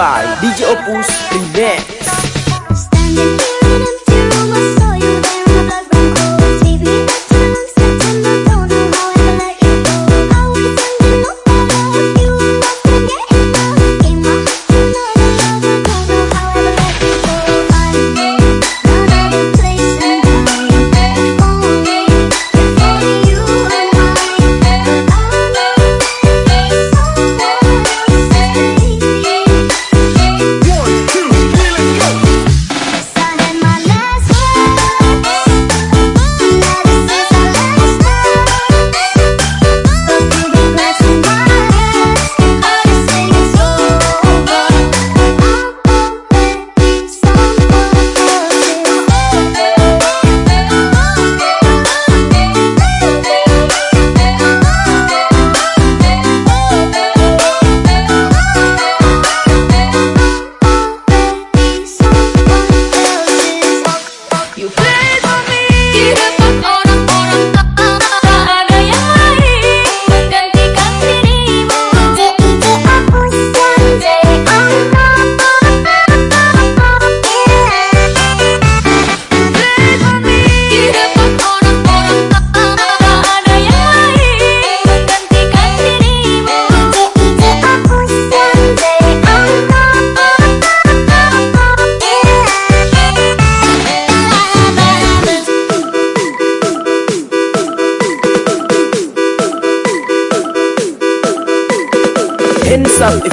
by DJ Opus Remix.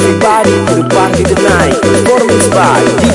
Everybody to the party tonight. Performance by